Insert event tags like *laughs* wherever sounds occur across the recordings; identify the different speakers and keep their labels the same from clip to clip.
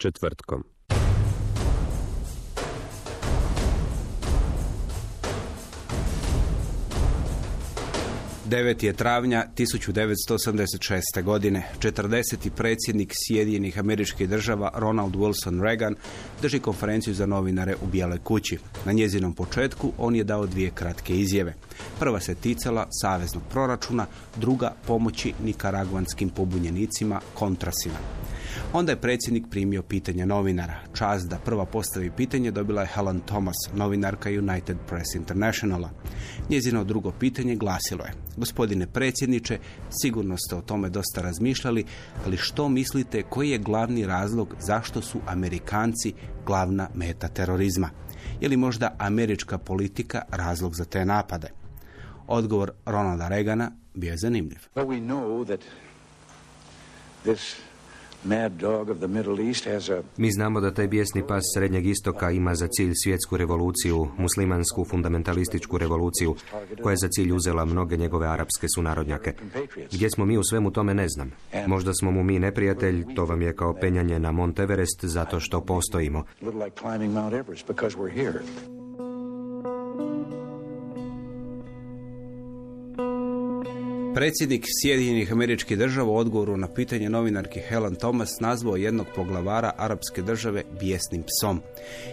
Speaker 1: Četvrtkom.
Speaker 2: 9. je travnja 1986. godine. 40. predsjednik Sjedinjenih američkih država Ronald Wilson Reagan drži konferenciju za novinare u Bijeloj kući. Na njezinom početku on je dao dvije kratke izjave. Prva se ticala saveznog proračuna, druga pomoći nikaraguanskim pobunjenicima kontrasima. Onda je predsjednik primio pitanje novinara. Čast da prva postavi pitanje dobila je Helen Thomas, novinarka United Press Internationala. Njezino drugo pitanje glasilo je. Gospodine predsjedniče, sigurno ste o tome dosta razmišljali, ali što mislite koji je glavni razlog zašto su Amerikanci glavna meta terorizma? Je li možda američka politika razlog za te napade? Odgovor Ronalda Reagana bio je zanimljiv.
Speaker 3: But we know that this
Speaker 4: Mi znamo da taj bijesni pas Srednjeg istoka ima za cilj svjetsku revoluciju, muslimansku fundamentalističku revoluciju, koja je za cilj uzela mnoge njegove arapske sunarodnjake. Gdje smo mi u svemu tome ne znam. Možda smo mu mi neprijatelj, to vam je kao penjanje na Mont Everest zato što postojimo.
Speaker 2: Predsjednik Sjedinjenih američkih država u odgovoru na pitanje novinarki Helen Thomas nazvao jednog poglavara arapske države bijesnim psom.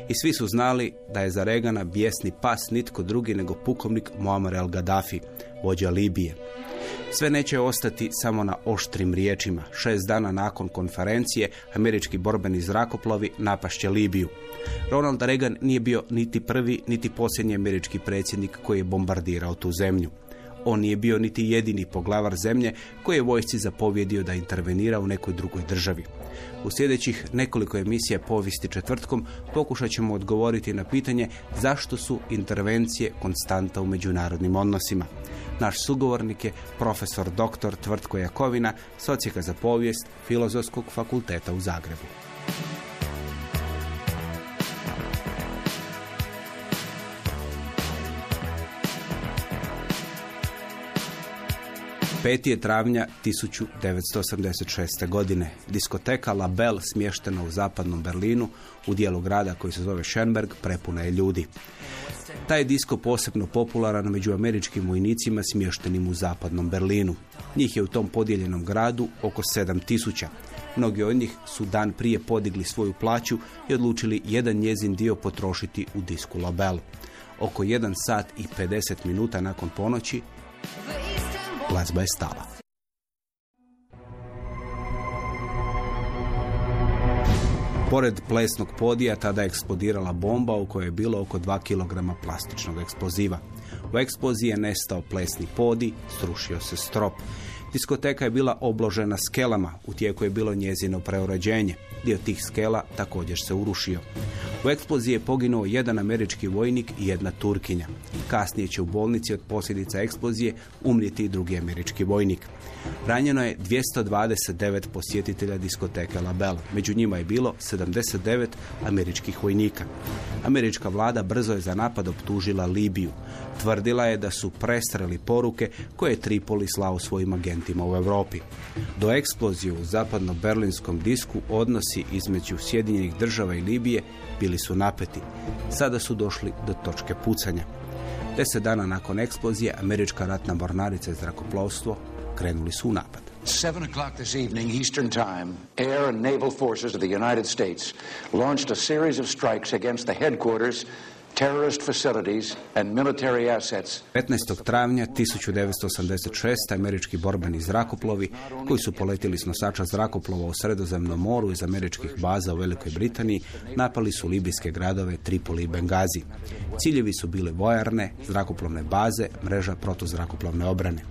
Speaker 2: I svi su znali da je za Regana bijesni pas nitko drugi nego pukovnik Muammar el Gaddafi, vođa Libije. Sve neće ostati samo na oštrim riječima. Šest dana nakon konferencije američki borbeni zrakoplovi napašće Libiju. Ronald Reagan nije bio niti prvi, niti posljednji američki predsjednik koji je bombardirao tu zemlju. On nije bio niti jedini poglavar zemlje koji je vojsci zapovjedio da intervenira u nekoj drugoj državi. U sljedećih nekoliko emisija povijesti četvrtkom pokušat ćemo odgovoriti na pitanje zašto su intervencije konstanta u međunarodnim odnosima. Naš sugovornik je profesor dr. Tvrtko Jakovina, socijeka za povijest Filozofskog fakulteta u Zagrebu. Peti je travnja 1986. godine. Diskoteka La Belle smještena u zapadnom Berlinu u dijelu grada koji se zove Schönberg prepuna je ljudi. Taj je disko posebno popularan među američkim vojnicima smještenim u zapadnom Berlinu. Njih je u tom podijeljenom gradu oko 7000. Mnogi od njih su dan prije podigli svoju plaću i odlučili jedan njezin dio potrošiti u disku La Belle. Oko 1 sat i 50 minuta nakon ponoći glazba je stala. Pored plesnog podija tada je eksplodirala bomba u kojoj je bilo oko 2 kg plastičnog eksploziva. U eksploziji je nestao plesni podi, srušio se strop. Diskoteka je bila obložena skelama, u tijeku je bilo njezino preuređenje. Dio tih skela također se urušio. U eksploziji je poginuo jedan američki vojnik i jedna Turkinja. Kasnije će u bolnici od posljedica eksplozije umrijeti i drugi američki vojnik. Ranjeno je 229 posjetitelja diskoteke La Belle. Među njima je bilo 79 američkih vojnika. Američka vlada brzo je za napad optužila Libiju. Tvrdila je da su prestreli poruke koje je Tripoli slao svojim agentima u Europi. Do eksplozije u zapadno-berlinskom disku odnosi između Sjedinjenih država i Libije bili su napeti. Sada su došli do točke pucanja. Deset dana nakon eksplozije američka ratna mornarica i zrakoplovstvo krenuli su u napad.
Speaker 3: 7 o'clock this evening, Eastern Time, air and naval forces of the United States launched a series of strikes against the headquarters terrorist facilities and military assets
Speaker 2: 15. travnja 1986. američki borbeni zrakoplovi koji su poletili s nosača zrakoplova u Sredozemnom moru iz američkih baza u Velikoj Britaniji napali su libijske gradove Tripoli i Bengazi. Ciljevi su bile vojarne, zrakoplovne baze, mreža protuzrakoplovne obrane.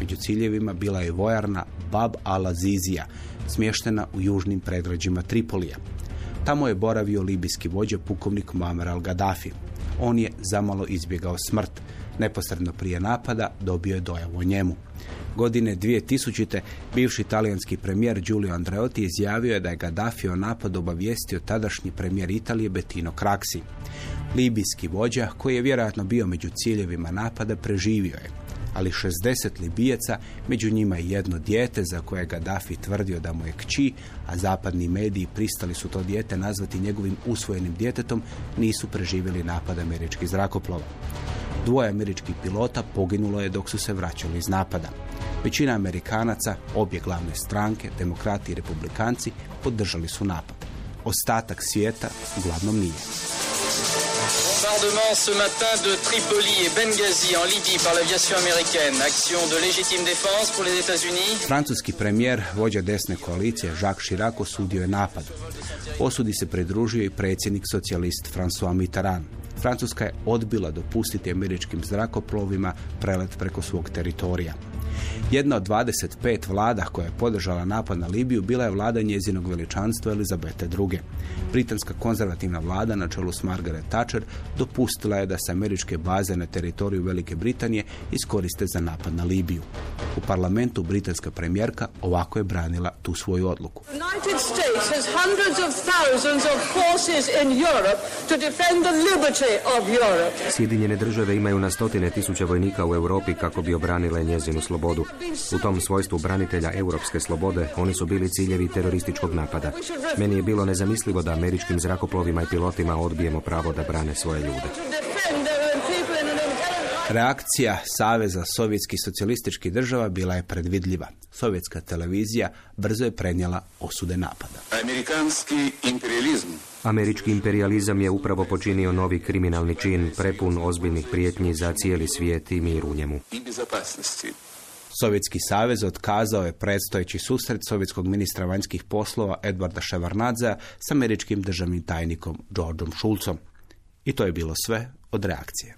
Speaker 2: Među ciljevima bila je vojarna Bab al-Azizija, smještena u južnim predgrađima Tripolija. Tamo je boravio libijski vođa pukovnik Muammar al-Gaddafi. On je zamalo izbjegao smrt. Neposredno prije napada dobio je dojavu o njemu. Godine 2000. bivši talijanski premijer Giulio Andreotti izjavio je da je Gaddafi o napadu obavijestio tadašnji premijer Italije Bettino Craxi. Libijski vođa, koji je vjerojatno bio među ciljevima napada, preživio je ali 60 Libijaca, među njima i jedno dijete za koje je Gaddafi tvrdio da mu je kći, a zapadni mediji pristali su to dijete nazvati njegovim usvojenim djetetom, nisu preživjeli napad američkih zrakoplova. Dvoje američkih pilota poginulo je dok su se vraćali iz napada. Većina Amerikanaca, obje glavne stranke, demokrati i republikanci, podržali su napad. Ostatak svijeta uglavnom nije.
Speaker 5: Bombardement ce matin de Tripoli et Benghazi en Libye par l'aviation américaine. Action de légitime défense pour les États-Unis.
Speaker 2: Francuski premijer, vođa desne koalicije Jacques Chirac osudio je napad. Osudi se pridružio i predsjednik socijalist François Mitterrand. Francuska je odbila dopustiti američkim zrakoplovima prelet preko svog teritorija. Jedna od 25 vlada koja je podržala napad na Libiju bila je vlada njezinog veličanstva Elizabete II. Britanska konzervativna vlada na čelu s Margaret Thatcher dopustila je da se američke baze na teritoriju Velike Britanije iskoriste za napad na Libiju. U parlamentu britanska premijerka ovako je branila tu svoju odluku.
Speaker 6: United States has hundreds of thousands of forces in Europe to defend the liberty of Europe.
Speaker 4: Sjedinjene države imaju na stotine tisuća vojnika u Europi kako bi obranile njezinu slobodu. U tom svojstvu branitelja europske slobode oni su bili ciljevi terorističkog napada. Meni je bilo nezamislivo da američkim zrakoplovima i pilotima odbijemo pravo da brane svoje ljude.
Speaker 2: Reakcija Saveza sovjetskih socijalističkih država bila je predvidljiva. Sovjetska televizija brzo je prenijela osude napada.
Speaker 7: Amerikanski imperializam
Speaker 4: Američki imperializam je upravo počinio novi kriminalni čin prepun ozbiljnih prijetnji za cijeli svijet i mir u njemu.
Speaker 7: i.
Speaker 2: Sovjetski savez otkazao je predstojeći susret sovjetskog ministra vanjskih poslova Edvarda Ševarnadzea s američkim državnim tajnikom Georgeom Šulcom. I to je bilo sve od reakcije.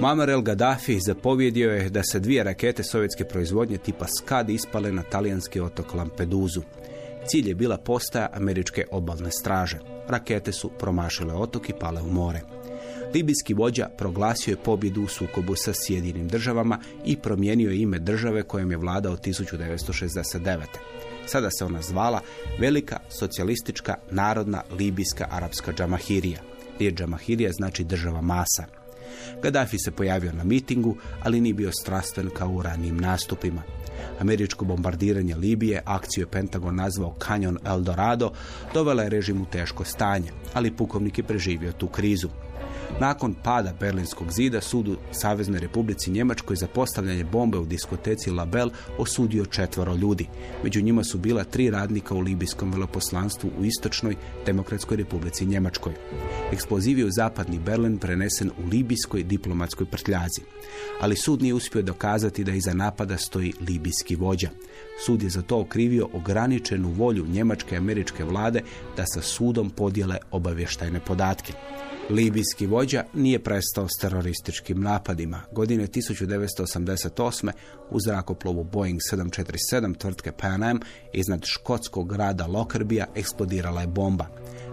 Speaker 2: Muammar el Gaddafi zapovjedio je da se dvije rakete sovjetske proizvodnje tipa Scad ispale na talijanski otok Lampeduzu. Cilj je bila postaja američke obalne straže. Rakete su promašile otok i pale u more. Libijski vođa proglasio je pobjedu u sukobu sa Sjedinim državama i promijenio je ime države kojem je vladao 1969. Sada se ona zvala Velika socijalistička narodna libijska arapska džamahirija. Riječ džamahirija znači država masa. Gaddafi se pojavio na mitingu, ali nije bio strastven kao u ranijim nastupima. Američko bombardiranje Libije, akciju je Pentagon nazvao Canyon Eldorado, dovela je režim u teško stanje, ali pukovnik je preživio tu krizu. Nakon pada Berlinskog zida, sud u Saveznoj Republici Njemačkoj za postavljanje bombe u diskoteci Label osudio četvoro ljudi. Među njima su bila tri radnika u libijskom veleposlanstvu u Istočnoj Demokratskoj Republici Njemačkoj. Eksploziv je u zapadni Berlin prenesen u libijskoj diplomatskoj prtljazi. Ali sud nije uspio dokazati da iza napada stoji libijski vođa. Sud je za to okrivio ograničenu volju njemačke i američke vlade da sa sudom podijele obavještajne podatke. Libijski vođa nije prestao s terorističkim napadima. Godine 1988. u zrakoplovu Boeing 747 tvrtke Pan Am iznad škotskog grada Lockerbija eksplodirala je bomba.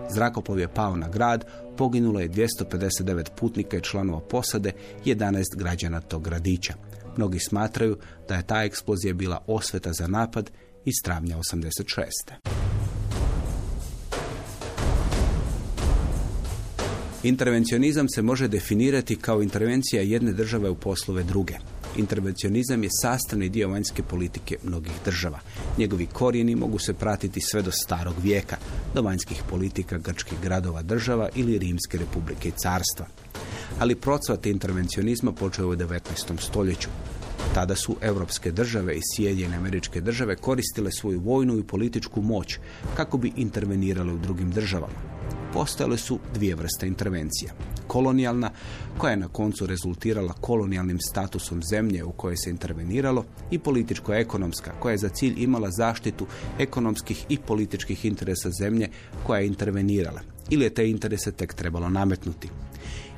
Speaker 2: Zrakoplov je pao na grad, poginulo je 259 putnika i članova posade, 11 građana tog gradića. Mnogi smatraju da je ta eksplozija bila osveta za napad iz travnja 86. Intervencionizam se može definirati kao intervencija jedne države u poslove druge. Intervencionizam je sastavni dio vanjske politike mnogih država. Njegovi korijeni mogu se pratiti sve do starog vijeka, do vanjskih politika grčkih gradova država ili Rimske republike i carstva. Ali procvat intervencionizma počeo je u 19. stoljeću. Tada su europske države i Sjedinjene američke države koristile svoju vojnu i političku moć kako bi intervenirale u drugim državama. Postojale su dvije vrste intervencija. Kolonijalna, koja je na koncu rezultirala kolonijalnim statusom zemlje u kojoj se interveniralo, i političko-ekonomska, koja je za cilj imala zaštitu ekonomskih i političkih interesa zemlje koja je intervenirala, ili je te interese tek trebalo nametnuti.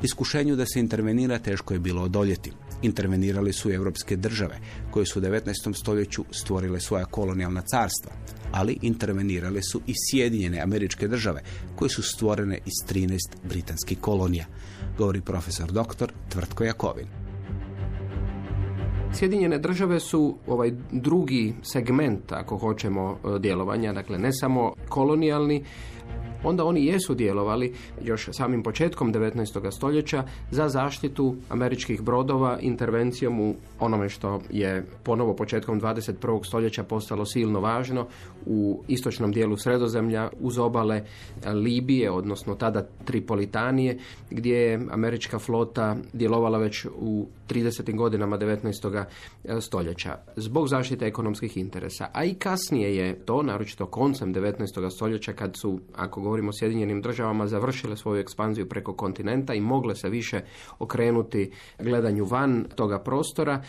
Speaker 2: Iskušenju da se intervenira teško je bilo odoljeti. Intervenirali su europske države, koje su u 19. stoljeću stvorile svoja kolonijalna carstva, ali intervenirale su i Sjedinjene američke države, koje su stvorene iz 13 britanskih kolonija, govori profesor doktor Tvrtko Jakovin.
Speaker 8: Sjedinjene države su ovaj drugi segment, ako hoćemo, e, djelovanja, dakle ne samo kolonijalni, onda oni jesu djelovali još samim početkom 19. stoljeća za zaštitu američkih brodova intervencijom u onome što je ponovo početkom 21. stoljeća postalo silno važno u istočnom dijelu sredozemlja uz obale Libije, odnosno tada Tripolitanije, gdje je američka flota djelovala već u 30. godinama 19. stoljeća zbog zaštite ekonomskih interesa. A i kasnije je to, naročito koncem 19. stoljeća kad su, ako govorimo o Sjedinjenim državama, završile svoju ekspanziju preko kontinenta i mogle se više okrenuti gledanju van toga prostora,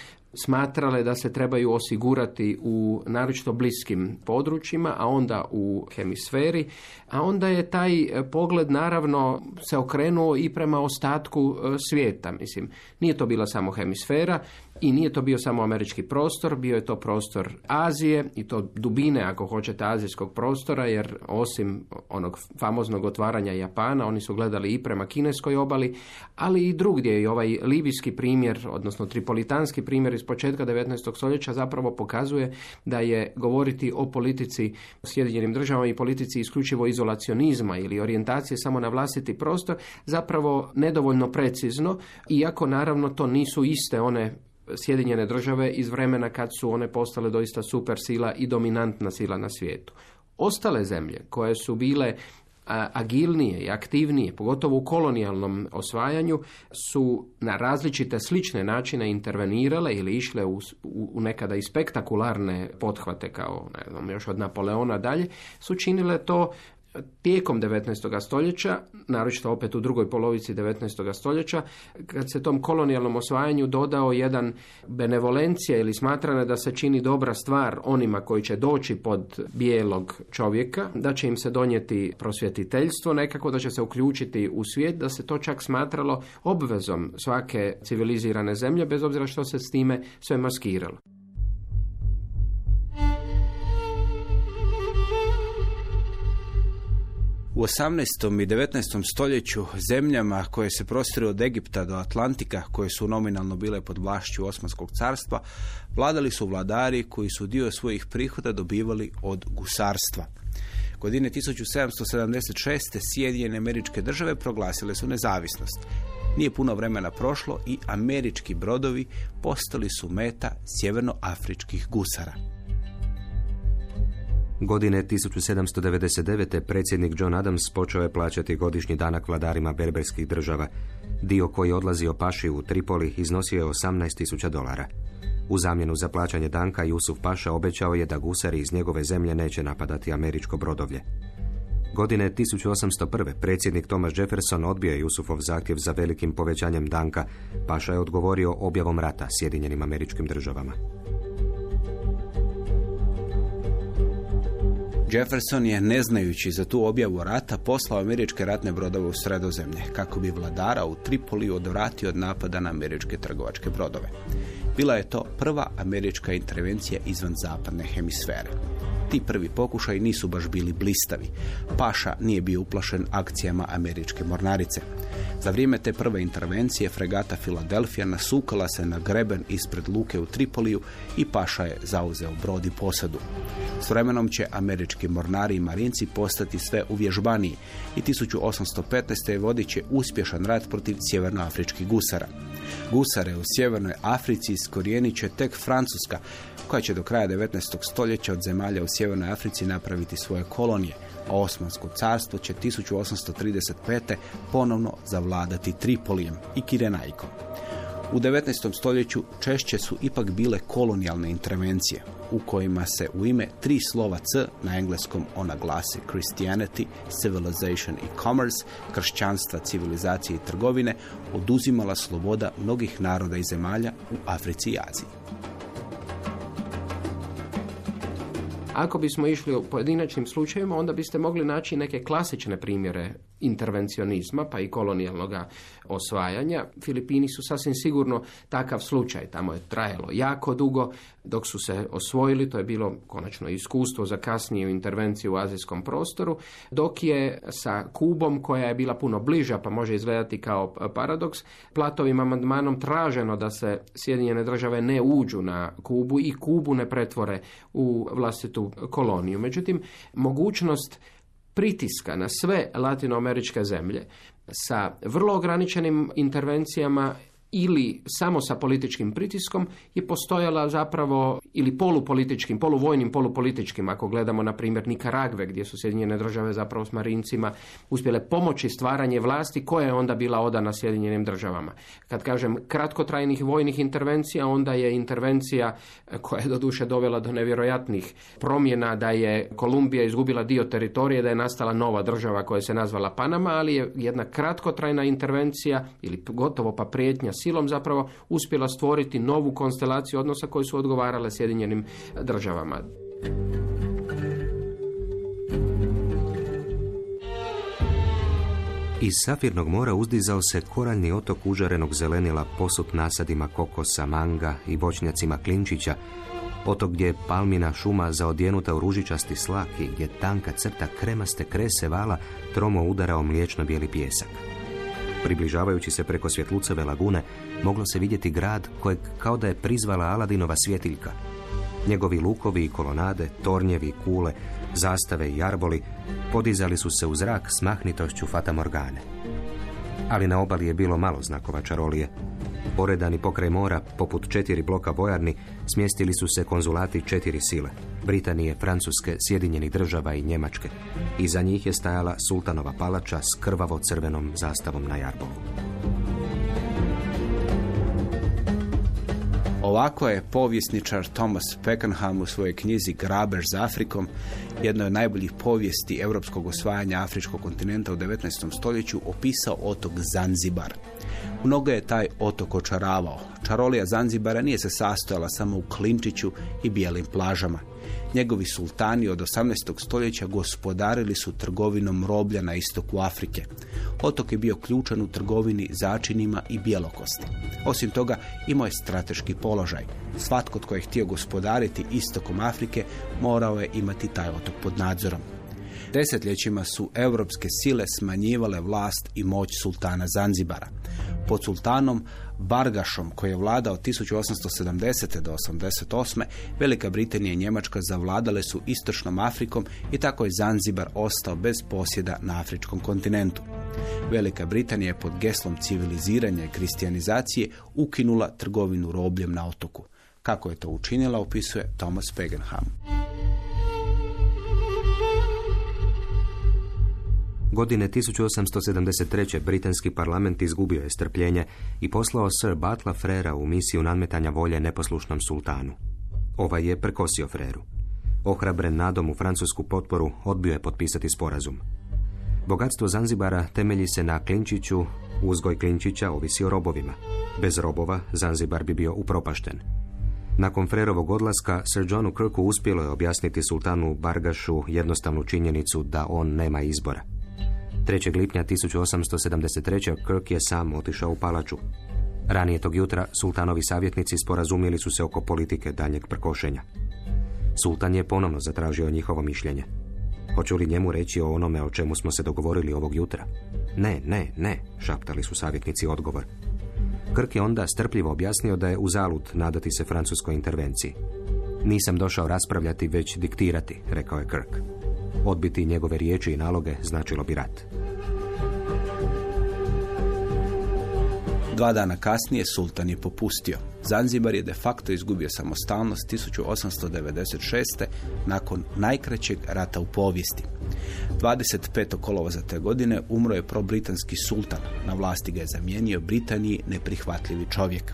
Speaker 8: smatrale da se trebaju osigurati u naročito bliskim područjima, a onda u hemisferi, a onda je taj pogled naravno se okrenuo i prema ostatku e, svijeta. Mislim, nije to bila samo hemisfera, i nije to bio samo američki prostor, bio je to prostor Azije i to dubine, ako hoćete, azijskog prostora, jer osim onog famoznog otvaranja Japana, oni su gledali i prema kineskoj obali, ali i drugdje. I ovaj libijski primjer, odnosno tripolitanski primjer početka 19. stoljeća zapravo pokazuje da je govoriti o politici Sjedinjenim državama i politici isključivo izolacionizma ili orijentacije samo na vlastiti prostor, zapravo nedovoljno precizno, iako naravno to nisu iste one Sjedinjene države iz vremena kad su one postale doista super sila i dominantna sila na svijetu. Ostale zemlje koje su bile agilnije i aktivnije, pogotovo u kolonijalnom osvajanju, su na različite slične načine intervenirale ili išle u, u nekada i spektakularne pothvate kao ne znam, još od Napoleona dalje, su činile to tijekom 19. stoljeća, naročito opet u drugoj polovici 19. stoljeća, kad se tom kolonijalnom osvajanju dodao jedan benevolencija ili smatrane da se čini dobra stvar onima koji će doći pod bijelog čovjeka, da će im se donijeti prosvjetiteljstvo nekako, da će se uključiti u svijet, da se to čak smatralo obvezom svake civilizirane zemlje, bez obzira što se s time sve maskiralo.
Speaker 2: U 18. i 19. stoljeću zemljama koje se prostiru od Egipta do Atlantika, koje su nominalno bile pod vlašću Osmanskog carstva, vladali su vladari koji su dio svojih prihoda dobivali od gusarstva. Godine 1776. Sjedinjene američke države proglasile su nezavisnost. Nije puno vremena prošlo i američki brodovi postali su meta sjevernoafričkih gusara.
Speaker 4: Godine 1799. predsjednik John Adams počeo je plaćati godišnji danak vladarima berberskih država. Dio koji odlazi o paši u Tripoli iznosio je 18.000 dolara. U zamjenu za plaćanje danka Jusuf Paša obećao je da gusari iz njegove zemlje neće napadati američko brodovlje. Godine 1801. predsjednik Thomas Jefferson odbio je Jusufov zahtjev za velikim povećanjem danka. Paša je odgovorio objavom rata Sjedinjenim američkim državama.
Speaker 2: Jefferson je, ne znajući za tu objavu rata, poslao američke ratne brodove u sredozemlje, kako bi vladara u Tripoliju odvratio od napada na američke trgovačke brodove. Bila je to prva američka intervencija izvan zapadne hemisfere. Ti prvi pokušaj nisu baš bili blistavi. Paša nije bio uplašen akcijama američke mornarice. Za vrijeme te prve intervencije fregata Filadelfija nasukala se na greben ispred luke u Tripoliju i Paša je zauzeo brod i posadu. S vremenom će američki mornari i marinci postati sve uvježbaniji i 1815. vodit će uspješan rat protiv sjevernoafričkih gusara. Gusare u sjevernoj Africi iskorijenit će tek Francuska, koja će do kraja 19. stoljeća od zemalja u sjevernoj Africi napraviti svoje kolonije, a Osmansko carstvo će 1835. ponovno zavladati Tripolijem i Kirenajkom. U 19. stoljeću češće su ipak bile kolonijalne intervencije u kojima se u ime tri slova C na engleskom ona glasi Christianity, Civilization i Commerce, kršćanstva, civilizacije i trgovine, oduzimala sloboda mnogih naroda i zemalja u Africi i Aziji.
Speaker 8: Ako bismo išli u pojedinačnim slučajevima, onda biste mogli naći neke klasične primjere intervencionizma, pa i kolonijalnog osvajanja. Filipini su sasvim sigurno takav slučaj. Tamo je trajalo jako dugo dok su se osvojili. To je bilo konačno iskustvo za kasniju intervenciju u azijskom prostoru. Dok je sa Kubom, koja je bila puno bliža, pa može izgledati kao paradoks, Platovim amandmanom traženo da se Sjedinjene države ne uđu na Kubu i Kubu ne pretvore u vlastitu koloniju. Međutim, mogućnost pritiska na sve latinoameričke zemlje sa vrlo ograničenim intervencijama ili samo sa političkim pritiskom je postojala zapravo ili polupolitičkim, poluvojnim, polupolitičkim, ako gledamo na primjer Nikaragve gdje su Sjedinjene države zapravo s Marincima uspjele pomoći stvaranje vlasti koja je onda bila odana Sjedinjenim državama. Kad kažem kratkotrajnih vojnih intervencija, onda je intervencija koja je doduše dovela do nevjerojatnih promjena da je Kolumbija izgubila dio teritorije, da je nastala nova država koja se nazvala Panama, ali je jedna kratkotrajna intervencija ili gotovo pa prijetnja silom zapravo uspjela stvoriti novu konstelaciju odnosa koji su odgovarale Sjedinjenim državama.
Speaker 4: Iz Safirnog mora uzdizao se koraljni otok užarenog zelenila posut nasadima kokosa, manga i voćnjacima klinčića, otok gdje je palmina šuma zaodjenuta u ružičasti slak i gdje tanka crta kremaste krese vala tromo udarao mliječno bijeli pjesak. Približavajući se preko svjetluceve lagune, moglo se vidjeti grad kojeg kao da je prizvala Aladinova svjetiljka. Njegovi lukovi i kolonade, tornjevi i kule, zastave i arboli podizali su se u zrak s mahnitošću Fata Morgane. Ali na obali je bilo malo znakova čarolije. Poredani pokraj mora, poput četiri bloka vojarni, smjestili su se konzulati četiri sile. Britanije, Francuske, Sjedinjenih država i Njemačke. Iza njih je stajala sultanova palača s krvavo crvenom zastavom na jarbolu.
Speaker 2: Ovako je povjesničar Thomas Peckenham u svojoj knjizi Grabež za Afrikom, jednoj od najboljih povijesti europskog osvajanja afričkog kontinenta u 19. stoljeću, opisao otok Zanzibar. Mnogo je taj otok očaravao. Čarolija Zanzibara nije se sastojala samo u klinčiću i bijelim plažama. Njegovi sultani od 18. stoljeća gospodarili su trgovinom roblja na istoku Afrike. Otok je bio ključan u trgovini začinima i bjelokosti. Osim toga, imao je strateški položaj. Svatko tko je htio gospodariti istokom Afrike morao je imati taj otok pod nadzorom. Desetljećima su europske sile smanjivale vlast i moć sultana Zanzibara. Pod sultanom Bargašom, koji je vladao 1870. do 88. Velika Britanija i Njemačka zavladale su istočnom Afrikom i tako je Zanzibar ostao bez posjeda na afričkom kontinentu. Velika Britanija je pod geslom civiliziranja i kristijanizacije ukinula trgovinu robljem na otoku. Kako je to učinila, opisuje Thomas Pagenham.
Speaker 4: Godine 1873. britanski parlament izgubio je strpljenje i poslao Sir Batla Frera u misiju nadmetanja volje neposlušnom sultanu. Ovaj je prekosio Freru. Ohrabren nadom u francusku potporu odbio je potpisati sporazum. Bogatstvo Zanzibara temelji se na klinčiću, uzgoj klinčića ovisi o robovima. Bez robova Zanzibar bi bio upropašten. Nakon Frerovog odlaska, Sir Johnu Kirku uspjelo je objasniti sultanu Bargašu jednostavnu činjenicu da on nema izbora. 3. lipnja 1873. Kirk je sam otišao u palaču. Ranije tog jutra sultanovi savjetnici sporazumjeli su se oko politike daljnjeg prkošenja. Sultan je ponovno zatražio njihovo mišljenje. Hoću li njemu reći o onome o čemu smo se dogovorili ovog jutra? Ne, ne, ne, šaptali su savjetnici odgovor. Krk je onda strpljivo objasnio da je uzalud nadati se francuskoj intervenciji. Nisam došao raspravljati, već diktirati, rekao je Kirk. Odbiti njegove riječi i naloge značilo bi rat.
Speaker 2: Dva dana kasnije sultan je popustio. Zanzibar je de facto izgubio samostalnost 1896. nakon najkraćeg rata u povijesti. 25. kolovoza te godine umro je probritanski sultan. Na vlasti ga je zamijenio Britaniji neprihvatljivi čovjek.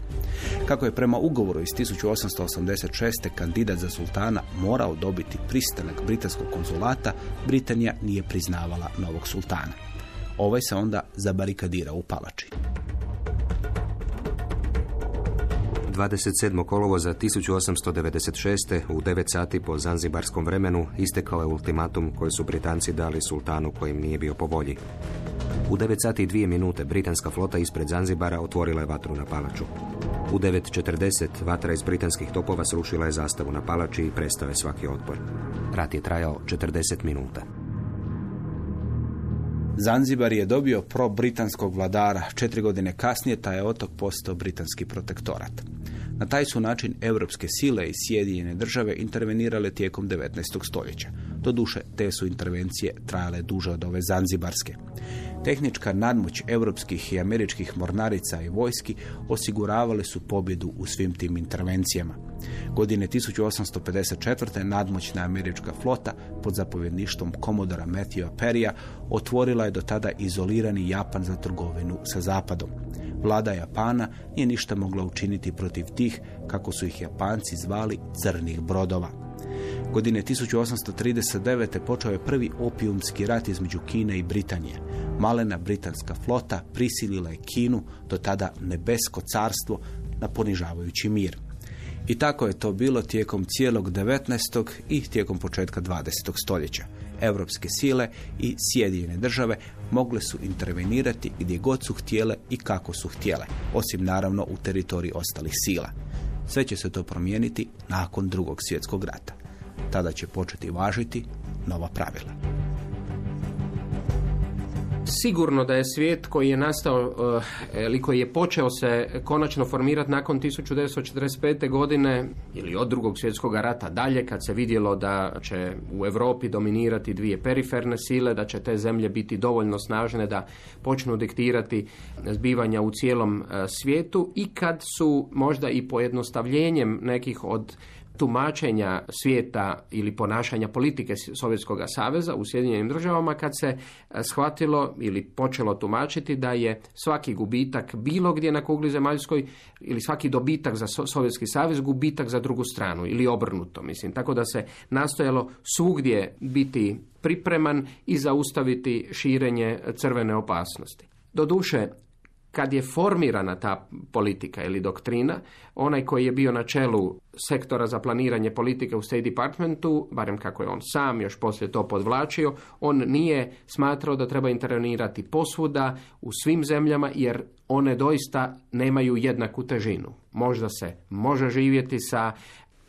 Speaker 2: Kako je prema ugovoru iz 1886. kandidat za sultana morao dobiti pristanak britanskog konzulata, Britanija nije priznavala novog sultana. Ovaj se onda zabarikadirao u palači.
Speaker 4: 27. kolovoza 1896. u 9 sati po zanzibarskom vremenu istekao je ultimatum koji su Britanci dali sultanu kojim nije bio po volji. U 9 sati i 2 minute britanska flota ispred Zanzibara otvorila je vatru na palaču. U 9.40 vatra iz britanskih topova srušila je zastavu na palači i prestao je svaki otpor. Rat je trajao 40 minuta.
Speaker 2: Zanzibar je dobio pro-britanskog vladara. Četiri godine kasnije taj je otok postao britanski protektorat. Na taj su način europske sile i Sjedinjene države intervenirale tijekom 19. stoljeća. Doduše, te su intervencije trajale duže od ove zanzibarske. Tehnička nadmoć europskih i američkih mornarica i vojski osiguravale su pobjedu u svim tim intervencijama. Godine 1854. nadmoćna američka flota pod zapovjedništvom komodora Matthewa Perija otvorila je do tada izolirani Japan za trgovinu sa zapadom. Vlada Japana nije ništa mogla učiniti protiv tih, kako su ih Japanci zvali, crnih brodova. Godine 1839. počeo je prvi opijumski rat između Kine i Britanije. Malena britanska flota prisilila je Kinu, do tada nebesko carstvo, na ponižavajući mir. I tako je to bilo tijekom cijelog 19. i tijekom početka 20. stoljeća. Europske sile i Sjedinjene države mogle su intervenirati gdje god su htjele i kako su htjele, osim naravno u teritoriji ostalih sila. Sve će se to promijeniti nakon drugog svjetskog rata. Tada će početi važiti nova pravila.
Speaker 8: Sigurno da je svijet koji je nastao eh, ili koji je počeo se konačno formirati nakon 1945. godine ili od drugog svjetskog rata dalje kad se vidjelo da će u Europi dominirati dvije periferne sile, da će te zemlje biti dovoljno snažne da počnu diktirati zbivanja u cijelom eh, svijetu i kad su možda i pojednostavljenjem nekih od tumačenja svijeta ili ponašanja politike Sovjetskog saveza u Sjedinjenim državama kad se e, shvatilo ili počelo tumačiti da je svaki gubitak bilo gdje na kugli zemaljskoj ili svaki dobitak za Sovjetski savez gubitak za drugu stranu ili obrnuto. Mislim, tako da se nastojalo svugdje biti pripreman i zaustaviti širenje crvene opasnosti. Doduše, kad je formirana ta politika ili doktrina, onaj koji je bio na čelu sektora za planiranje politike u State Departmentu, barem kako je on sam još poslije to podvlačio, on nije smatrao da treba intervenirati posvuda u svim zemljama jer one doista nemaju jednaku težinu. Možda se može živjeti sa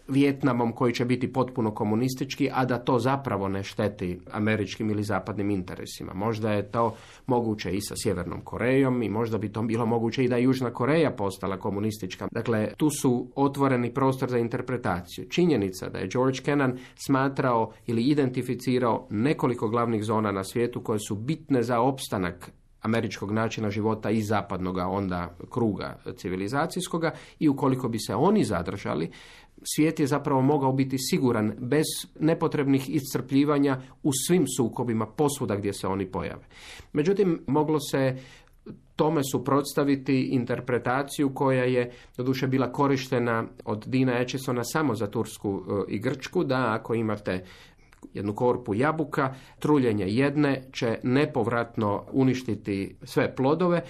Speaker 8: Vijetnamom koji će biti potpuno komunistički, a da to zapravo ne šteti američkim ili zapadnim interesima. Možda je to moguće i sa Sjevernom Korejom i možda bi to bilo moguće i da je Južna Koreja postala komunistička. Dakle, tu su otvoreni prostor za interpretaciju. Činjenica da je George Kennan smatrao ili identificirao nekoliko glavnih zona na svijetu koje su bitne za opstanak američkog načina života i zapadnog onda kruga civilizacijskoga i ukoliko bi se oni zadržali, svijet je zapravo mogao biti siguran bez nepotrebnih iscrpljivanja u svim sukobima posvuda gdje se oni pojave. Međutim, moglo se tome suprotstaviti interpretaciju koja je doduše bila korištena od Dina Echisona samo za Tursku e, i Grčku, da ako imate jednu korpu jabuka, truljenje jedne će nepovratno uništiti sve plodove,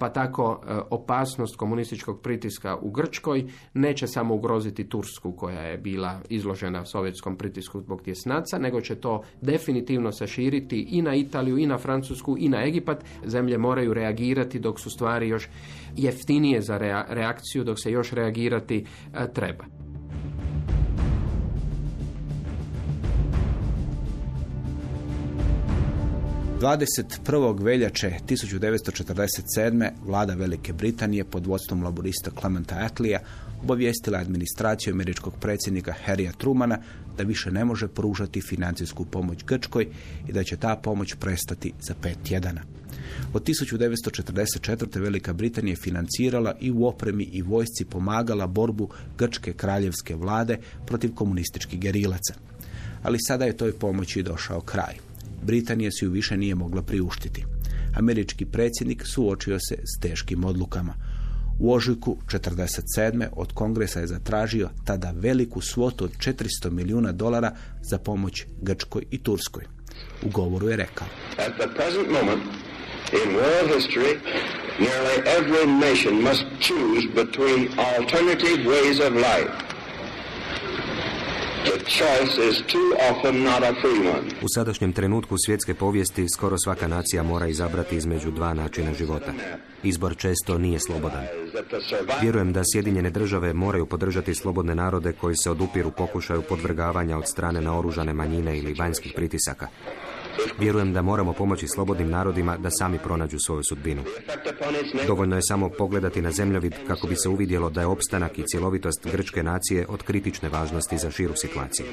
Speaker 8: pa tako e, opasnost komunističkog pritiska u Grčkoj neće samo ugroziti Tursku koja je bila izložena sovjetskom pritisku zbog tjesnaca, nego će to definitivno se širiti i na Italiju, i na Francusku, i na Egipat. Zemlje moraju reagirati dok su stvari još jeftinije za reakciju, dok se još reagirati e, treba.
Speaker 2: 21. veljače 1947. vlada Velike Britanije pod vodstvom laborista Clementa Atleya obavijestila administraciju američkog predsjednika Harrya Trumana da više ne može pružati financijsku pomoć Grčkoj i da će ta pomoć prestati za pet tjedana. Od 1944. Velika Britanija financirala i u opremi i vojsci pomagala borbu Grčke kraljevske vlade protiv komunističkih gerilaca. Ali sada je toj pomoći došao kraj. Britanija si ju više nije mogla priuštiti. Američki predsjednik suočio se s teškim odlukama. U ožujku 47. od kongresa je zatražio tada veliku svotu od 400 milijuna dolara za pomoć Grčkoj i Turskoj. U govoru je rekao
Speaker 9: At the present moment, in world history, nearly every nation must choose between alternative ways of life.
Speaker 4: U sadašnjem trenutku svjetske povijesti skoro svaka nacija mora izabrati između dva načina života. Izbor često nije slobodan. Vjerujem da Sjedinjene države moraju podržati slobodne narode koji se odupiru pokušaju podvrgavanja od strane naoružane manjine ili vanjskih pritisaka. Vjerujem da moramo pomoći slobodnim narodima da sami pronađu svoju sudbinu. Dovoljno je samo pogledati na zemljovid kako bi se uvidjelo da je opstanak i cjelovitost grčke nacije od kritične važnosti za širu situaciju.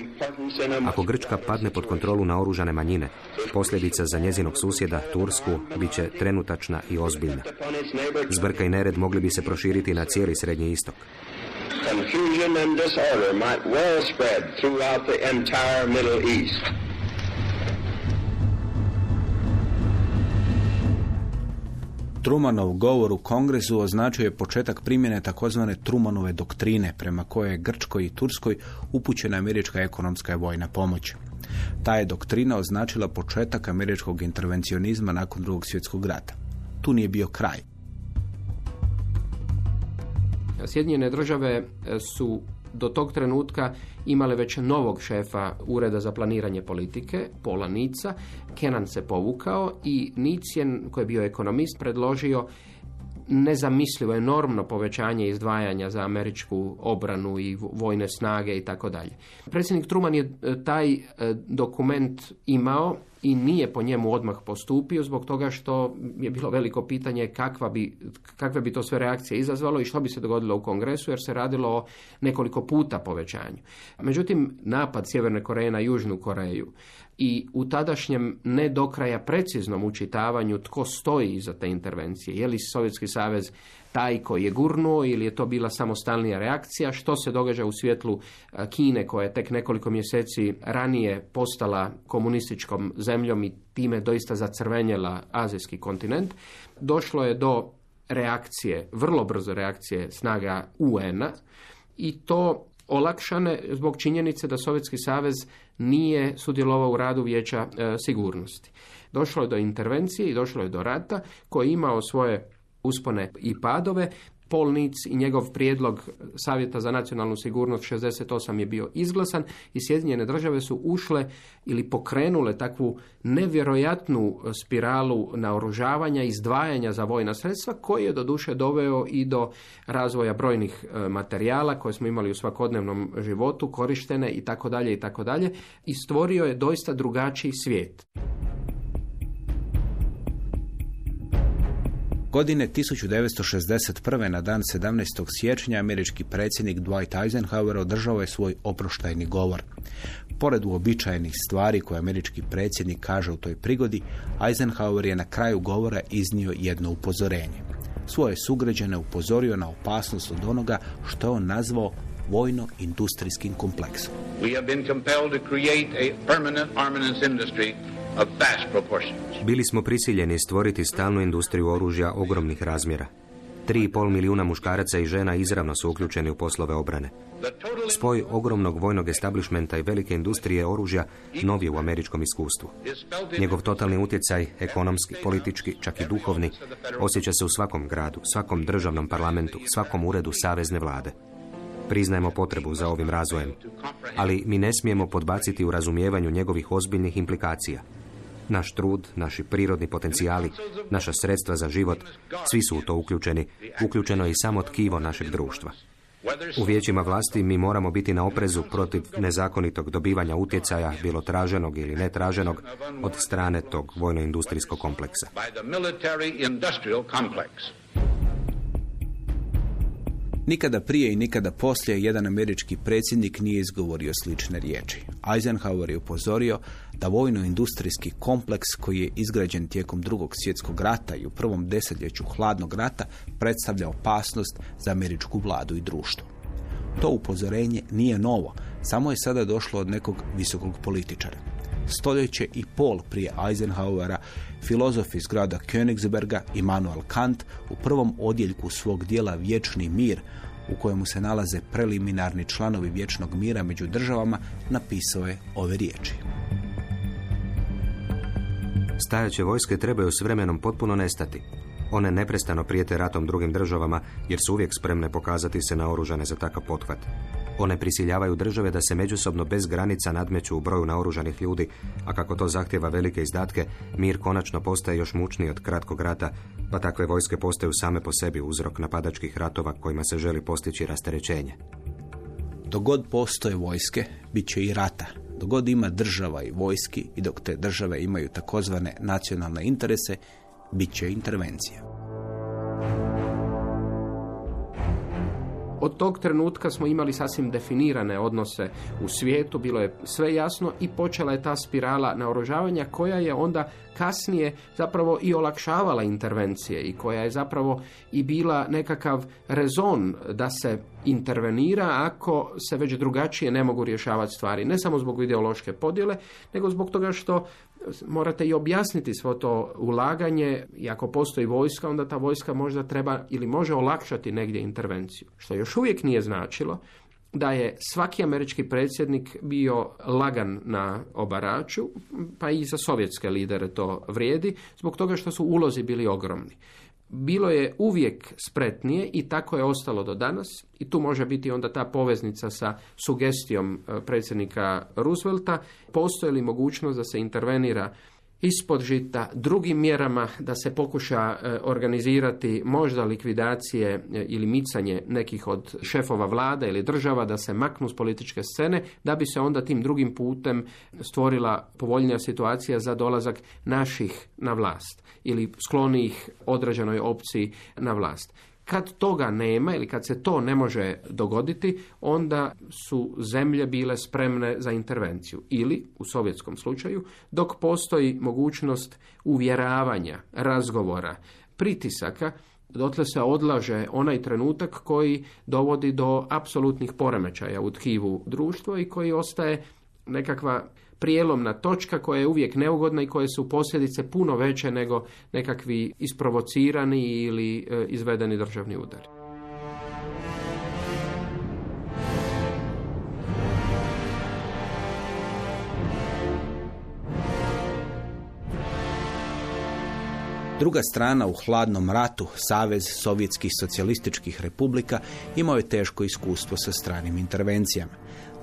Speaker 4: Ako Grčka padne pod kontrolu naoružane manjine, posljedica za njezinog susjeda, Tursku, bit će trenutačna i ozbiljna. Zbrka i nered mogli bi se proširiti na cijeli Srednji istok.
Speaker 9: Confusion and disorder might well spread throughout the entire Middle East.
Speaker 2: Trumanov govor u kongresu označuje početak primjene takozvane Trumanove doktrine prema kojoj je Grčkoj i Turskoj upućena američka ekonomska i vojna pomoć. Ta je doktrina označila početak američkog intervencionizma nakon drugog svjetskog rata. Tu nije bio kraj.
Speaker 8: Sjedinjene države su do tog trenutka imale već novog šefa Ureda za planiranje politike, Pola Nica. Kenan se povukao i Nicjen, koji je bio ekonomist, predložio nezamislivo enormno povećanje izdvajanja za američku obranu i vojne snage i tako dalje. Predsjednik Truman je e, taj e, dokument imao i nije po njemu odmah postupio zbog toga što je bilo veliko pitanje kakva bi, kakve bi to sve reakcije izazvalo i što bi se dogodilo u kongresu jer se radilo o nekoliko puta povećanju. Međutim, napad Sjeverne Koreje na Južnu Koreju i u tadašnjem ne do kraja preciznom učitavanju tko stoji iza te intervencije. Je li Sovjetski savez taj koji je gurnuo ili je to bila samostalnija reakcija, što se događa u svjetlu e, Kine koja je tek nekoliko mjeseci ranije postala komunističkom zemljom i time doista zacrvenjela azijski kontinent. Došlo je do reakcije, vrlo brzo reakcije snaga UN-a i to olakšane zbog činjenice da Sovjetski savez nije sudjelovao u radu vijeća e, sigurnosti. Došlo je do intervencije i došlo je do rata koji je imao svoje uspone i padove. Paul i njegov prijedlog Savjeta za nacionalnu sigurnost 68 je bio izglasan i Sjedinjene države su ušle ili pokrenule takvu nevjerojatnu spiralu naoružavanja, izdvajanja za vojna sredstva koji je doduše doveo i do razvoja brojnih e, materijala koje smo imali u svakodnevnom životu, korištene i tako dalje i tako dalje i stvorio je doista drugačiji svijet.
Speaker 2: Godine 1961. na dan 17. siječnja američki predsjednik Dwight Eisenhower održao je svoj oproštajni govor. Pored uobičajenih stvari koje američki predsjednik kaže u toj prigodi, Eisenhower je na kraju govora iznio jedno upozorenje. Svoje sugrađane upozorio na opasnost od onoga što je on nazvao vojno-industrijskim kompleksom.
Speaker 7: We have been compelled to create a permanent armaments industry of vast proportions.
Speaker 4: Bili smo prisiljeni stvoriti stalnu industriju oružja ogromnih razmjera. 3,5 milijuna muškaraca i žena izravno su uključeni u poslove obrane. Spoj ogromnog vojnog establishmenta i velike industrije oružja novi je u američkom iskustvu. Njegov totalni utjecaj, ekonomski, politički, čak i duhovni, osjeća se u svakom gradu, svakom državnom parlamentu, svakom uredu savezne vlade. Priznajemo potrebu za ovim razvojem, ali mi ne smijemo podbaciti u razumijevanju njegovih ozbiljnih implikacija. Naš trud, naši prirodni potencijali, naša sredstva za život, svi su u to uključeni. Uključeno je i samo tkivo našeg društva. U vijećima vlasti mi moramo biti na oprezu protiv nezakonitog dobivanja utjecaja, bilo traženog ili netraženog, od strane tog vojno-industrijskog kompleksa.
Speaker 2: Nikada prije i nikada poslije jedan američki predsjednik nije izgovorio slične riječi. Eisenhower je upozorio da vojno-industrijski kompleks koji je izgrađen tijekom drugog svjetskog rata i u prvom desetljeću hladnog rata predstavlja opasnost za američku vladu i društvo. To upozorenje nije novo, samo je sada došlo od nekog visokog političara. Stoljeće i pol prije Eisenhowera, filozof iz grada Königsberga Immanuel Kant u prvom odjeljku svog dijela Vječni mir, u kojemu se nalaze preliminarni članovi vječnog mira među državama, napisao je ove riječi.
Speaker 4: Stajaće vojske trebaju s vremenom potpuno nestati. One neprestano prijete ratom drugim državama jer su uvijek spremne pokazati se naoružane za takav pothvat. One prisiljavaju države da se međusobno bez granica nadmeću u broju naoružanih ljudi, a kako to zahtjeva velike izdatke, mir konačno postaje još mučniji od kratkog rata, pa takve vojske postaju same po sebi uzrok napadačkih ratova kojima se želi postići rasterećenje.
Speaker 2: Dok god postoje vojske, bit će i rata. Dok god ima država i vojski i dok te države imaju takozvane nacionalne interese, bit će intervencija.
Speaker 8: Od tog trenutka smo imali sasvim definirane odnose u svijetu, bilo je sve jasno i počela je ta spirala naoružavanja koja je onda kasnije zapravo i olakšavala intervencije i koja je zapravo i bila nekakav rezon da se intervenira ako se već drugačije ne mogu rješavati stvari. Ne samo zbog ideološke podjele, nego zbog toga što morate i objasniti svo to ulaganje i ako postoji vojska, onda ta vojska možda treba ili može olakšati negdje intervenciju. Što još uvijek nije značilo da je svaki američki predsjednik bio lagan na obaraču, pa i za sovjetske lidere to vrijedi, zbog toga što su ulozi bili ogromni bilo je uvijek spretnije i tako je ostalo do danas i tu može biti onda ta poveznica sa sugestijom e, predsjednika Roosevelta. Postoji li mogućnost da se intervenira ispod žita drugim mjerama da se pokuša e, organizirati možda likvidacije e, ili micanje nekih od šefova vlada ili država da se maknu s političke scene da bi se onda tim drugim putem stvorila povoljnija situacija za dolazak naših na vlast ili sklonijih određenoj opciji na vlast. Kad toga nema ili kad se to ne može dogoditi, onda su zemlje bile spremne za intervenciju. Ili, u sovjetskom slučaju, dok postoji mogućnost uvjeravanja, razgovora, pritisaka, dotle se odlaže onaj trenutak koji dovodi do apsolutnih poremećaja u tkivu društva i koji ostaje nekakva prijelomna točka koja je uvijek neugodna i koje su posljedice puno veće nego nekakvi isprovocirani ili e, izvedeni državni udar.
Speaker 2: Druga strana u hladnom ratu, Savez Sovjetskih socijalističkih republika, imao je teško iskustvo sa stranim intervencijama.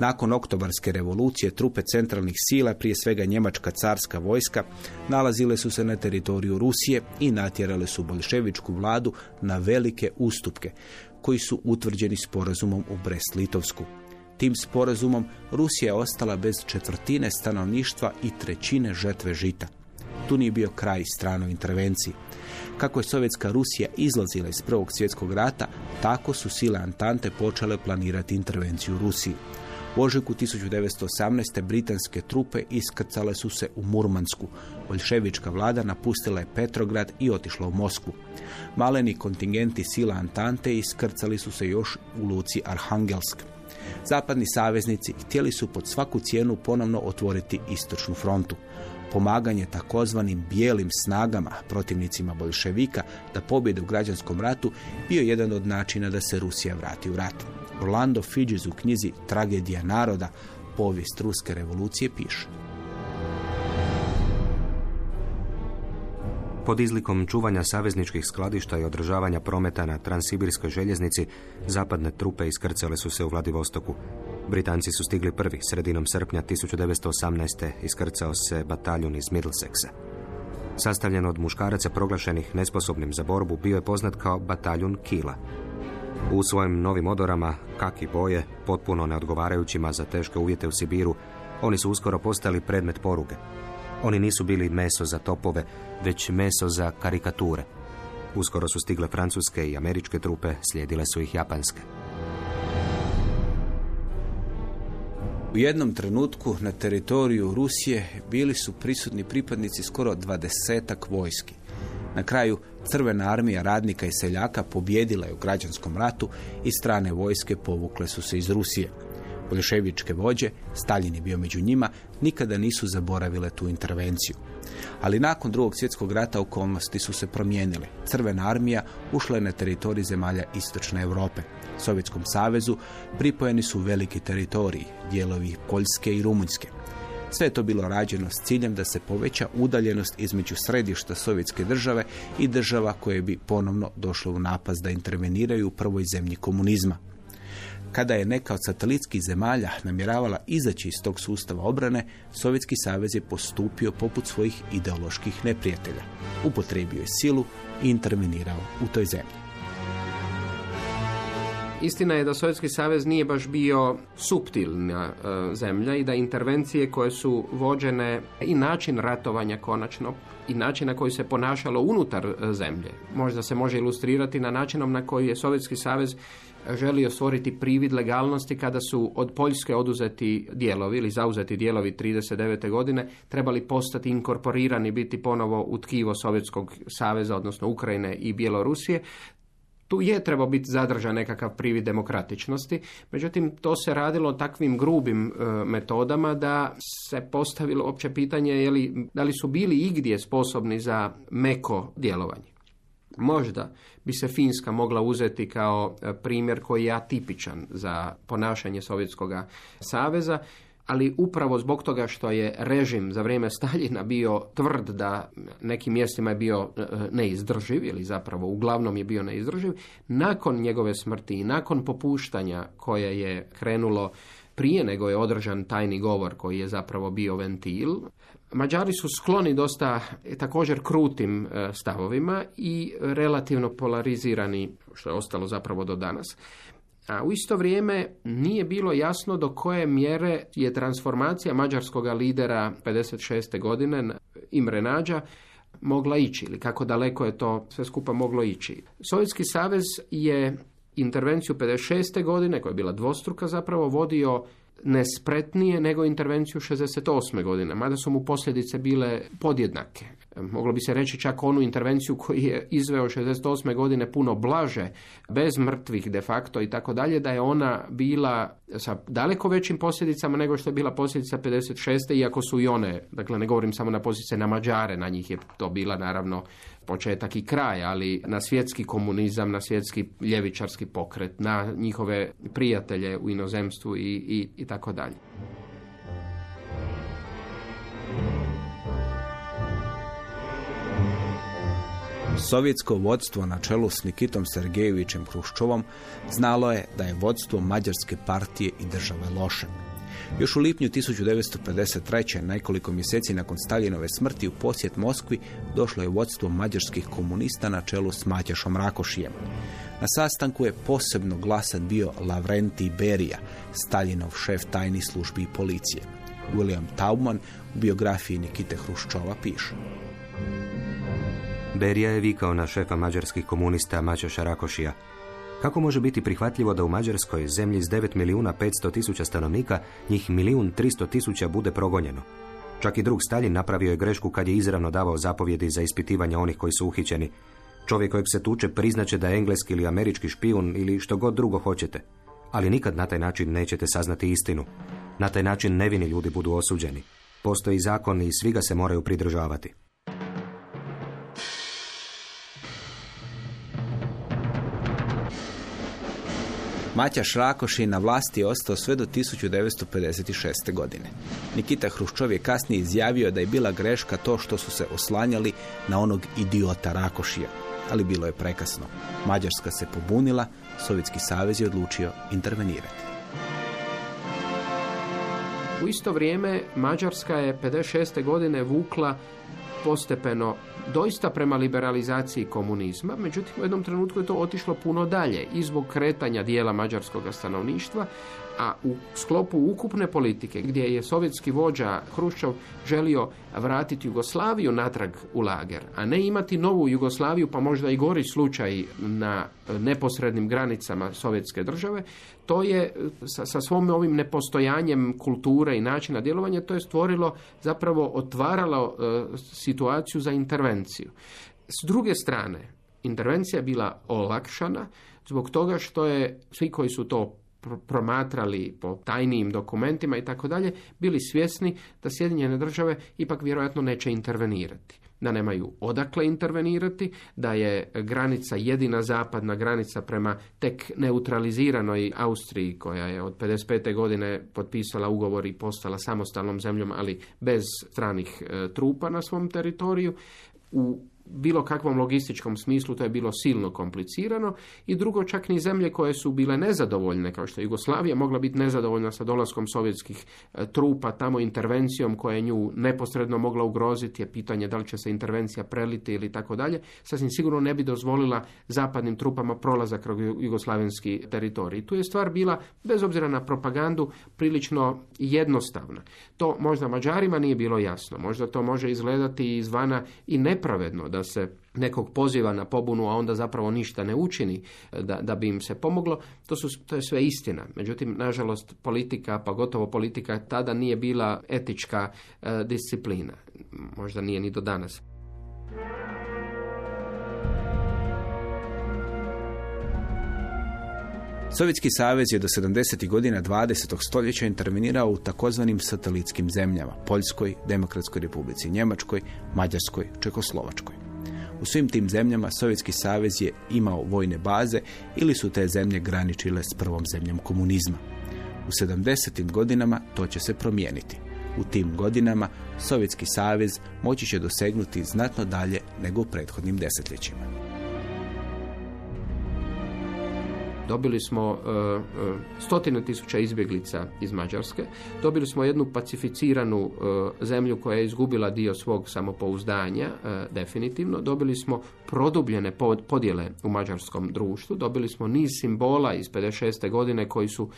Speaker 2: Nakon oktobarske revolucije trupe centralnih sila, prije svega njemačka carska vojska, nalazile su se na teritoriju Rusije i natjerale su bolševičku vladu na velike ustupke, koji su utvrđeni sporazumom u Brest-Litovsku. Tim sporazumom Rusija je ostala bez četvrtine stanovništva i trećine žetve žita. Tu nije bio kraj stranoj intervenciji. Kako je Sovjetska Rusija izlazila iz Prvog svjetskog rata, tako su sile Antante počele planirati intervenciju Rusiji. U ožujku 1918. britanske trupe iskrcale su se u Murmansku. Boljševička vlada napustila je Petrograd i otišla u Moskvu. Maleni kontingenti sila Antante iskrcali su se još u luci Arhangelsk. Zapadni saveznici htjeli su pod svaku cijenu ponovno otvoriti istočnu frontu. Pomaganje takozvanim bijelim snagama protivnicima bolševika da pobjede u građanskom ratu bio jedan od načina da se Rusija vrati u rat. Orlando Fidges u knjizi Tragedija naroda, povijest Ruske revolucije piše.
Speaker 4: Pod izlikom čuvanja savezničkih skladišta i održavanja prometa na Transsibirskoj željeznici, zapadne trupe iskrcale su se u Vladivostoku. Britanci su stigli prvi, sredinom srpnja 1918. iskrcao se bataljun iz Middlesexa. Sastavljen od muškaraca proglašenih nesposobnim za borbu, bio je poznat kao bataljun Kila. U svojim novim odorama, kaki boje, potpuno neodgovarajućima za teške uvjete u Sibiru, oni su uskoro postali predmet poruge. Oni nisu bili meso za topove, već meso za karikature. Uskoro su stigle francuske i američke trupe, slijedile su ih japanske.
Speaker 2: U jednom trenutku na teritoriju Rusije bili su prisutni pripadnici skoro dvadesetak vojski. Na kraju Crvena armija radnika i seljaka pobjedila je u građanskom ratu i strane vojske povukle su se iz Rusije. Boljševičke vođe, Stalin je bio među njima, nikada nisu zaboravile tu intervenciju. Ali nakon drugog svjetskog rata okolnosti su se promijenile. Crvena armija ušla je na teritorij zemalja Istočne Europe. Sovjetskom savezu pripojeni su veliki teritoriji, dijelovi Poljske i Rumunjske. Sve to bilo rađeno s ciljem da se poveća udaljenost između središta sovjetske države i država koje bi ponovno došle u napast da interveniraju u prvoj zemlji komunizma. Kada je neka od satelitskih zemalja namjeravala izaći iz tog sustava obrane, Sovjetski savez je postupio poput svojih ideoloških neprijatelja. Upotrijebio je silu i intervenirao u toj zemlji.
Speaker 8: Istina je da Sovjetski savez nije baš bio suptilna e, zemlja i da intervencije koje su vođene i način ratovanja konačno i način na koji se ponašalo unutar e, zemlje. Možda se može ilustrirati na načinom na koji je Sovjetski savez želio stvoriti privid legalnosti kada su od Poljske oduzeti dijelovi ili zauzeti dijelovi 39. godine trebali postati inkorporirani, biti ponovo u tkivo Sovjetskog saveza, odnosno Ukrajine i Bjelorusije. Tu je trebao biti zadržan nekakav privid demokratičnosti, međutim to se radilo takvim grubim e, metodama da se postavilo opće pitanje je li, da li su bili igdje sposobni za meko djelovanje. Možda bi se Finska mogla uzeti kao e, primjer koji je atipičan za ponašanje Sovjetskog saveza, ali upravo zbog toga što je režim za vrijeme *laughs* Staljina bio tvrd da nekim mjestima je bio e, neizdrživ ili zapravo uglavnom je bio neizdrživ, nakon njegove smrti i nakon popuštanja koje je krenulo prije nego je održan tajni govor koji je zapravo bio ventil, Mađari su skloni dosta e, također krutim e, stavovima i relativno polarizirani, što je ostalo zapravo do danas. A u isto vrijeme nije bilo jasno do koje mjere je transformacija mađarskog lidera 56. godine Imre Nađa mogla ići ili kako daleko je to sve skupa moglo ići. Sovjetski savez je intervenciju 56. godine, koja je bila dvostruka zapravo, vodio nespretnije nego intervenciju 68. godine, mada su mu posljedice bile podjednake. Moglo bi se reći čak onu intervenciju koju je izveo 68. godine puno blaže, bez mrtvih de facto i tako dalje, da je ona bila sa daleko većim posljedicama nego što je bila posljedica 56. iako su i one, dakle ne govorim samo na posljedice na Mađare, na njih je to bila naravno početak i kraj, ali na svjetski komunizam, na svjetski ljevičarski pokret, na njihove prijatelje u inozemstvu i, i, i tako dalje.
Speaker 2: Sovjetsko vodstvo na čelu s Nikitom Sergejevićem Hruščovom znalo je da je vodstvo Mađarske partije i države loše. Još u lipnju 1953. nekoliko mjeseci nakon Staljinove smrti u posjet Moskvi došlo je vodstvo mađarskih komunista na čelu s Matjašom Rakošijem. Na sastanku je posebno glasan bio Lavrenti Berija, Staljinov šef tajnih službi i policije. William Taubman u biografiji Nikite Hruščova piše.
Speaker 4: Berija je vikao na šefa mađarskih komunista Maćoša Rakošija. Kako može biti prihvatljivo da u Mađarskoj, zemlji s 9 milijuna 500 tisuća stanovnika, njih milijun 300 tisuća bude progonjeno? Čak i drug Stalin napravio je grešku kad je izravno davao zapovjedi za ispitivanje onih koji su uhićeni. Čovjek kojeg se tuče priznaće da je engleski ili američki špijun ili što god drugo hoćete. Ali nikad na taj način nećete saznati istinu. Na taj način nevini ljudi budu osuđeni. Postoji zakon i svi ga se moraju pridržavati.
Speaker 2: Matja Šrakoši na vlasti je ostao sve do 1956. godine. Nikita Hruščov je kasnije izjavio da je bila greška to što su se oslanjali na onog idiota Rakošija, ali bilo je prekasno. Mađarska se pobunila, Sovjetski savez je odlučio intervenirati.
Speaker 8: U isto vrijeme Mađarska je 56. godine vukla postepeno doista prema liberalizaciji komunizma, međutim u jednom trenutku je to otišlo puno dalje i zbog kretanja dijela mađarskog stanovništva, a u sklopu ukupne politike gdje je sovjetski vođa Hruščov želio vratiti Jugoslaviju natrag u lager, a ne imati novu Jugoslaviju pa možda i gori slučaj na neposrednim granicama sovjetske države, to je sa, sa svom ovim nepostojanjem kulture i načina djelovanja to je stvorilo zapravo otvaralo e, situaciju za intervenciju. S druge strane, intervencija je bila olakšana zbog toga što je svi koji su to promatrali po tajnijim dokumentima i tako dalje, bili svjesni da Sjedinjene države ipak vjerojatno neće intervenirati da nemaju odakle intervenirati, da je granica jedina zapadna granica prema tek neutraliziranoj Austriji koja je od 55. godine potpisala ugovor i postala samostalnom zemljom, ali bez stranih e, trupa na svom teritoriju. U bilo kakvom logističkom smislu to je bilo silno komplicirano i drugo čak ni zemlje koje su bile nezadovoljne kao što je Jugoslavija mogla biti nezadovoljna sa dolaskom sovjetskih e, trupa tamo intervencijom koja je nju neposredno mogla ugroziti je pitanje da li će se intervencija preliti ili tako dalje sasvim sigurno ne bi dozvolila zapadnim trupama prolazak kroz jugoslavenski teritorij. Tu je stvar bila bez obzira na propagandu prilično jednostavna. To možda Mađarima nije bilo jasno, možda to može izgledati izvana i nepravedno da se nekog poziva na pobunu, a onda zapravo ništa ne učini da, da bi im se pomoglo, to, su, to je sve istina. Međutim, nažalost, politika, pa gotovo politika, tada nije bila etička e, disciplina. Možda nije ni do danas.
Speaker 2: Sovjetski savez je do 70. godina 20. stoljeća intervenirao u takozvanim satelitskim zemljama, Poljskoj, Demokratskoj republici Njemačkoj, Mađarskoj, Čekoslovačkoj. U svim tim zemljama Sovjetski savez je imao vojne baze ili su te zemlje graničile s prvom zemljom komunizma. U 70. godinama to će se promijeniti. U tim godinama Sovjetski savez moći će dosegnuti znatno dalje nego u prethodnim desetljećima.
Speaker 8: Dobili smo e, e, stotine tisuća izbjeglica iz Mađarske. Dobili smo jednu pacificiranu e, zemlju koja je izgubila dio svog samopouzdanja, definitivno. Dobili smo produbljene podjele u mađarskom društvu. Dobili smo niz simbola iz 56. godine koji su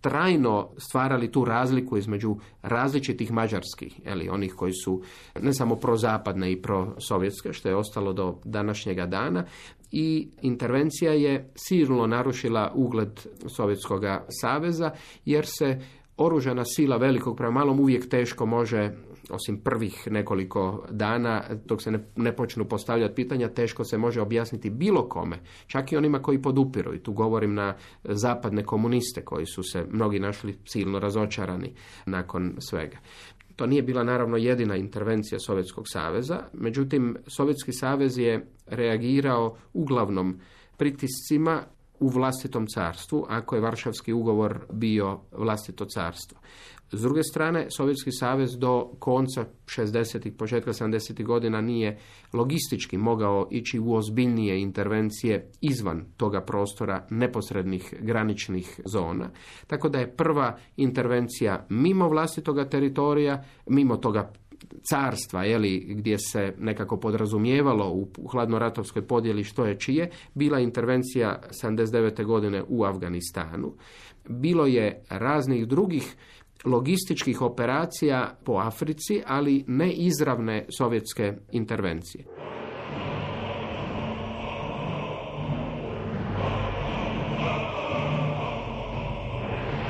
Speaker 8: trajno stvarali tu razliku između različitih mađarskih, eli onih koji su ne samo prozapadne i prosovjetske, što je ostalo do današnjega dana, i intervencija je silno narušila ugled Sovjetskog saveza jer se oružana sila velikog prema malom uvijek teško može osim prvih nekoliko dana, dok se ne, ne počnu postavljati pitanja, teško se može objasniti bilo kome, čak i onima koji podupiru. I tu govorim na zapadne komuniste koji su se mnogi našli silno razočarani nakon svega. To nije bila naravno jedina intervencija Sovjetskog saveza, međutim Sovjetski savez je reagirao uglavnom pritiscima u vlastitom carstvu, ako je Varšavski ugovor bio vlastito carstvo. S druge strane, Sovjetski savez do konca 60. početka 70. godina nije logistički mogao ići u ozbiljnije intervencije izvan toga prostora neposrednih graničnih zona. Tako da je prva intervencija mimo vlastitoga teritorija, mimo toga carstva, jeli, gdje se nekako podrazumijevalo u hladnoratovskoj podjeli što je čije, bila intervencija 79. godine u Afganistanu. Bilo je raznih drugih logističkih operacija po Africi, ali ne izravne sovjetske intervencije.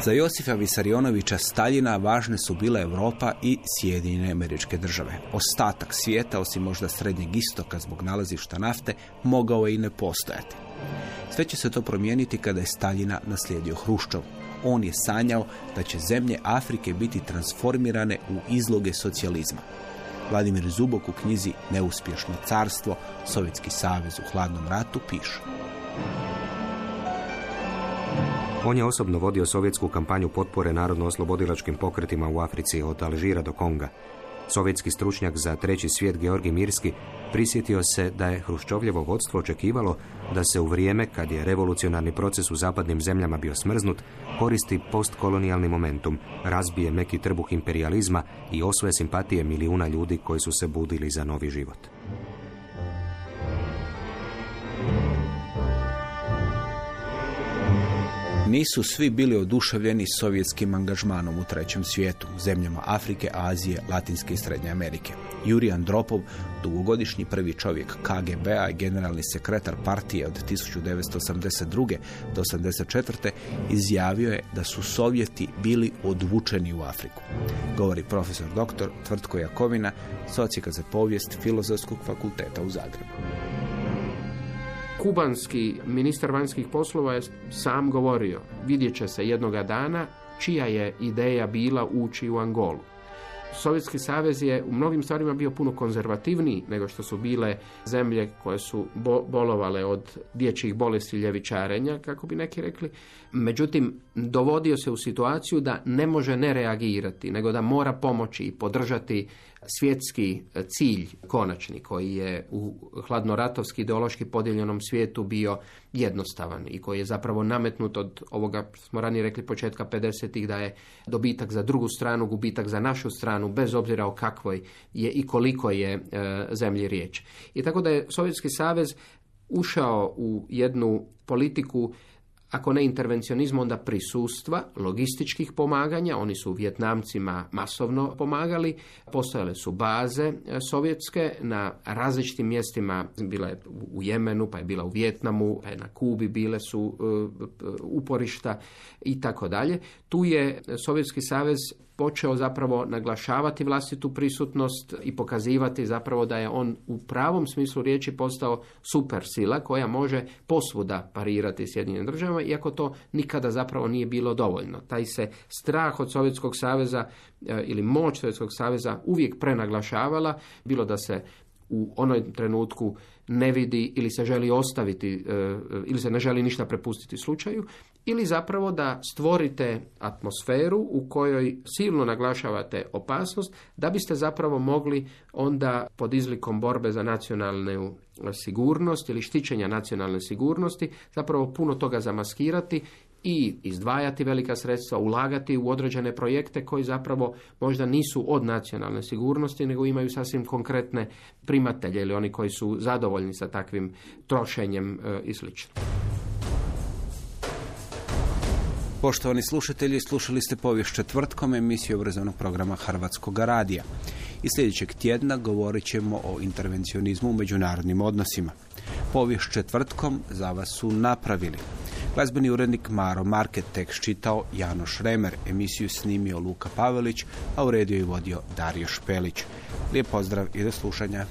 Speaker 2: Za Josifa Visarionovića Staljina važne su bile Europa i Sjedinjene američke države. Ostatak svijeta, osim možda srednjeg istoka zbog nalazišta nafte, mogao je i ne postojati. Sve će se to promijeniti kada je Staljina naslijedio Hruščov. On je sanjao da će zemlje Afrike biti transformirane u izloge socijalizma. Vladimir Zubok u knjizi Neuspješno carstvo, Sovjetski savez u hladnom ratu piše.
Speaker 4: On je osobno vodio sovjetsku kampanju potpore narodno-oslobodilačkim pokretima u Africi od Alžira do Konga. Sovjetski stručnjak za treći svijet Georgi Mirski prisjetio se da je Hruščovljevo vodstvo očekivalo da se u vrijeme kad je revolucionarni proces u zapadnim zemljama bio smrznut, koristi postkolonijalni momentum, razbije meki trbuh imperializma i osvoje simpatije milijuna ljudi koji su se budili za novi život.
Speaker 2: Nisu svi bili oduševljeni sovjetskim angažmanom u trećem svijetu, zemljama Afrike, Azije, Latinske i Srednje Amerike. Juri Andropov, dugogodišnji prvi čovjek KGB-a i generalni sekretar partije od 1982. do 1984. izjavio je da su Sovjeti bili odvučeni u Afriku. Govori profesor dr. Tvrtko Jakovina, socijaka za povijest Filozofskog fakulteta u Zagrebu.
Speaker 8: Kubanski ministar vanjskih poslova je sam govorio, vidjet će se jednoga dana čija je ideja bila ući u Angolu. Sovjetski savez je u mnogim stvarima bio puno konzervativniji nego što su bile zemlje koje su bo- bolovale od dječjih bolesti ljevičarenja, kako bi neki rekli. Međutim, dovodio se u situaciju da ne može ne reagirati, nego da mora pomoći i podržati svjetski cilj konačni koji je u hladnoratovski ideološki podijeljenom svijetu bio jednostavan i koji je zapravo nametnut od ovoga, smo ranije rekli početka 50-ih da je dobitak za drugu stranu, gubitak za našu stranu, bez obzira o kakvoj je i koliko je e, zemlji riječ. I tako da je Sovjetski savez ušao u jednu politiku ako ne intervencionizma, onda prisustva, logističkih pomaganja, oni su Vjetnamcima masovno pomagali, postojale su baze e, sovjetske na različitim mjestima, bila je u Jemenu, pa je bila u Vjetnamu, pa je na Kubi bile su e, uporišta i tako dalje. Tu je Sovjetski savez počeo zapravo naglašavati vlastitu prisutnost i pokazivati zapravo da je on u pravom smislu riječi postao super sila koja može posvuda parirati Sjedinjenim državama, iako to nikada zapravo nije bilo dovoljno. Taj se strah od Sovjetskog saveza e, ili moć Sovjetskog saveza uvijek prenaglašavala, bilo da se u onoj trenutku ne vidi ili se želi ostaviti e, ili se ne želi ništa prepustiti slučaju ili zapravo da stvorite atmosferu u kojoj silno naglašavate opasnost da biste zapravo mogli onda pod izlikom borbe za nacionalnu sigurnost ili štićenja nacionalne sigurnosti zapravo puno toga zamaskirati i izdvajati velika sredstva, ulagati u određene projekte koji zapravo možda nisu od nacionalne sigurnosti, nego imaju sasvim konkretne primatelje ili oni koji su zadovoljni sa takvim trošenjem e, i sl.
Speaker 2: Poštovani slušatelji, slušali ste povijest četvrtkom emisiju obrazovnog programa Hrvatskog radija. I sljedećeg tjedna govorit ćemo o intervencionizmu u međunarodnim odnosima. Povijest četvrtkom za vas su napravili. Glazbeni urednik Maro Market tekst čitao Jano Šremer, emisiju snimio Luka Pavelić, a u rediju i vodio Dario Špelić. Lijep pozdrav i do slušanja.